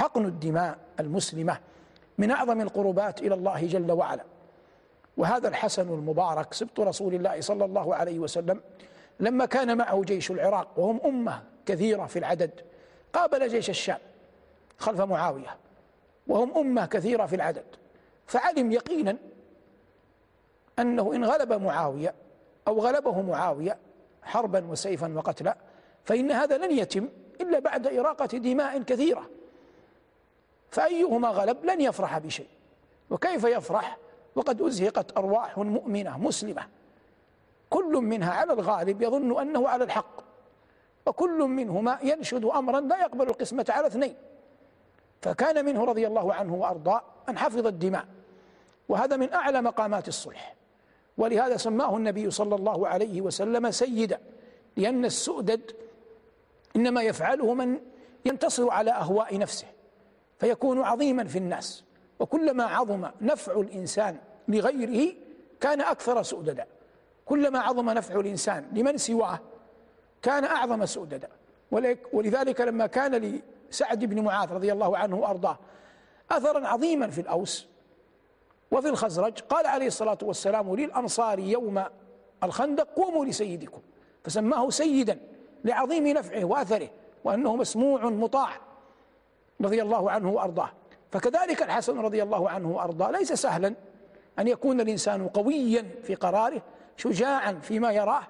حقن الدماء المسلمة من أعظم القربات إلى الله جل وعلا. وهذا الحسن المبارك سبط رسول الله صلى الله عليه وسلم لما كان معه جيش العراق وهم أمة كثيرة في العدد قابل جيش الشام خلف معاوية وهم أمة كثيرة في العدد فعلم يقينا أنه إن غلب معاوية أو غلبه معاوية حربا وسيفا وقتلا فإن هذا لن يتم إلا بعد إراقة دماء كثيرة. فأيهما غلب؟ لن يفرح بشيء. وكيف يفرح؟ وقد أزهقت أرواح مؤمنة مسلمة. كل منها على الغالب يظن أنه على الحق. وكل منهما ينشد أمرا لا يقبل القسمة على اثنين. فكان منه رضي الله عنه وأرضاه أن حفظ الدماء. وهذا من أعلى مقامات الصلح. ولهذا سماه النبي صلى الله عليه وسلم سيدا. لأن السؤدد إنما يفعله من ينتصر على أهواء نفسه. فيكون عظيما في الناس. وكلما عظم نفع الإنسان لغيره كان أكثر سؤددا. كلما عظم نفع الإنسان لمن سواه كان أعظم سؤددا. ولذلك لما كان لسعد بن معاذ رضي الله عنه وأرضاه أثرا عظيما في الأوس وفي الخزرج قال عليه الصلاة والسلام للأنصار يوم الخندق قوموا لسيدكم. فسماه سيدا لعظيم نفعه وأثره وأنه مسموع مطاع. رضي الله عنه وأرضاه. فكذلك الحسن رضي الله عنه وأرضاه. ليس سهلا أن يكون الإنسان قويا في قراره شجاعا فيما يراه.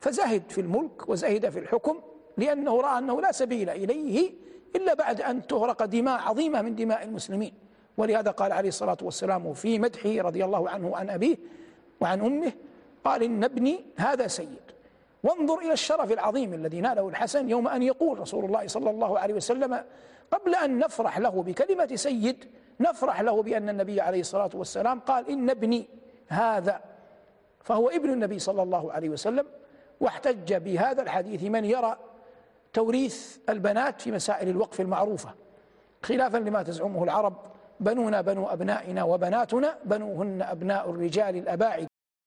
فزهد في الملك وزهد في الحكم لأنه رأى أنه لا سبيل إليه إلا بعد أن تهرق دماء عظيمة من دماء المسلمين. ولهذا قال عليه الصلاة والسلام في مدحه رضي الله عنه وعن أبيه وعن أمه قال إن ابني هذا سيد. وانظر إلى الشرف العظيم الذي ناله الحسن يوم أن يقول رسول الله صلى الله عليه وسلم قبل أن نفرح له بكلمة سيد نفرح له بأن النبي عليه الصلاة والسلام قال إن ابني هذا فهو ابن النبي صلى الله عليه وسلم واحتج بهذا الحديث من يرى توريث البنات في مسائل الوقف المعروفة خلافا لما تزعمه العرب بنونا بنو أبنائنا وبناتنا بنوهن أبناء الرجال الأباعد